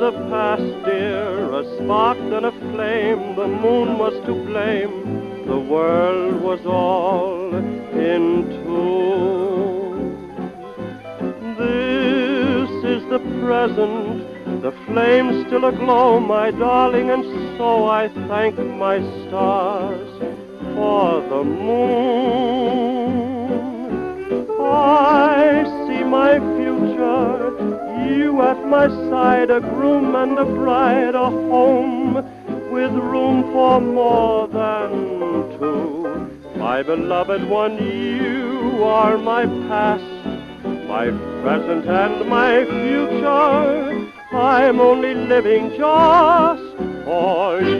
last, dear, a spark then a flame, the moon was to blame, the world was all in tune. This is the present, the flame still aglow, my darling, and so I thank my stars for the moon. At my side, a groom and a bride, a home with room for more than two. My beloved one, you are my past, my present and my future. I'm only living just for you.